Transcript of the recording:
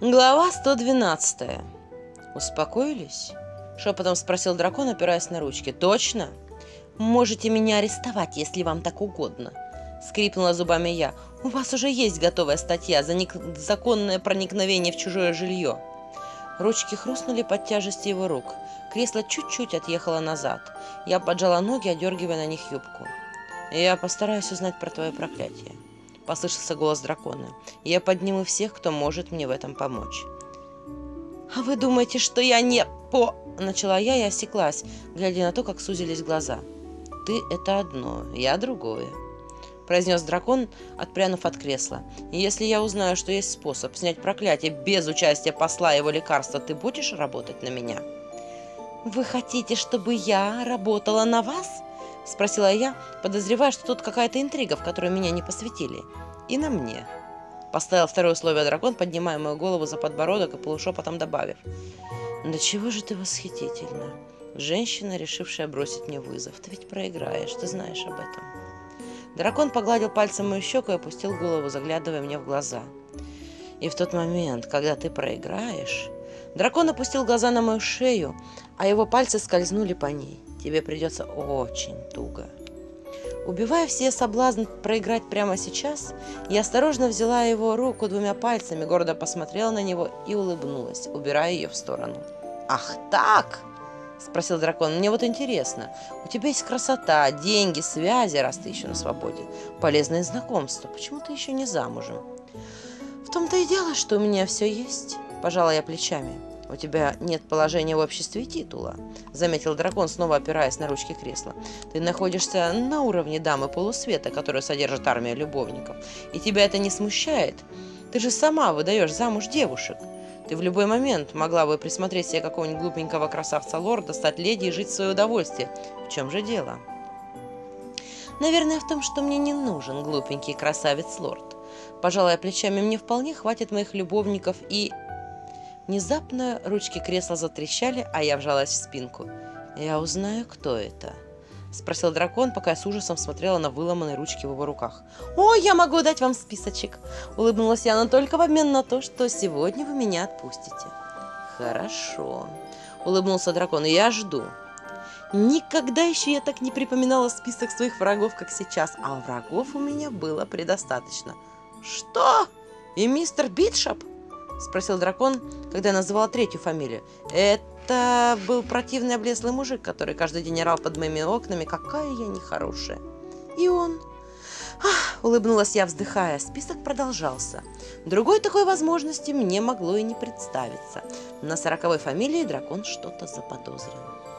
Глава 112. Успокоились? Шепотом спросил дракон, опираясь на ручки. Точно? Можете меня арестовать, если вам так угодно. Скрипнула зубами я. У вас уже есть готовая статья за незаконное проникновение в чужое жилье. Ручки хрустнули под тяжестью его рук. Кресло чуть-чуть отъехало назад. Я поджала ноги, одергивая на них юбку. «Я постараюсь узнать про твое проклятие», — послышался голос дракона. «Я подниму всех, кто может мне в этом помочь». «А вы думаете, что я не по...» — начала я и осеклась, глядя на то, как сузились глаза. «Ты — это одно, я — другое», — произнес дракон, отпрянув от кресла. «Если я узнаю, что есть способ снять проклятие без участия посла его лекарства, ты будешь работать на меня?» «Вы хотите, чтобы я работала на вас?» – спросила я, подозревая, что тут какая-то интрига, в которую меня не посвятили. «И на мне». Поставил второе условие дракон, поднимая мою голову за подбородок и полушепотом добавив. «Да чего же ты восхитительна? Женщина, решившая бросить мне вызов. Ты ведь проиграешь, ты знаешь об этом». Дракон погладил пальцем мою щеку и опустил голову, заглядывая мне в глаза. «И в тот момент, когда ты проиграешь...» Дракон опустил глаза на мою шею, а его пальцы скользнули по ней. Тебе придется очень туго. Убивая все соблазн проиграть прямо сейчас, я осторожно взяла его руку двумя пальцами, гордо посмотрела на него и улыбнулась, убирая ее в сторону. «Ах так!» – спросил дракон. «Мне вот интересно, у тебя есть красота, деньги, связи, раз ты еще на свободе, полезные знакомства. Почему ты еще не замужем?» «В том-то и дело, что у меня все есть», – пожала я плечами. «У тебя нет положения в обществе и титула», — заметил дракон, снова опираясь на ручки кресла. «Ты находишься на уровне дамы полусвета, которую содержит армия любовников. И тебя это не смущает? Ты же сама выдаешь замуж девушек. Ты в любой момент могла бы присмотреть себе какого-нибудь глупенького красавца-лорда, стать леди и жить в свое удовольствие. В чем же дело?» «Наверное, в том, что мне не нужен глупенький красавец-лорд. Пожалуй, плечами мне вполне хватит моих любовников и Внезапно ручки кресла затрещали, а я вжалась в спинку. «Я узнаю, кто это», — спросил дракон, пока я с ужасом смотрела на выломанные ручки в его руках. «О, я могу дать вам списочек!» — улыбнулась я, но только в обмен на то, что сегодня вы меня отпустите. «Хорошо», — улыбнулся дракон, — «я жду». Никогда еще я так не припоминала список своих врагов, как сейчас, а врагов у меня было предостаточно. «Что? И мистер Битшоп?» — спросил дракон, когда я третью фамилию. «Это был противный облезлый мужик, который каждый день орал под моими окнами, какая я нехорошая». «И он...» Ах, улыбнулась я, вздыхая. Список продолжался. Другой такой возможности мне могло и не представиться. На сороковой фамилии дракон что-то заподозрил.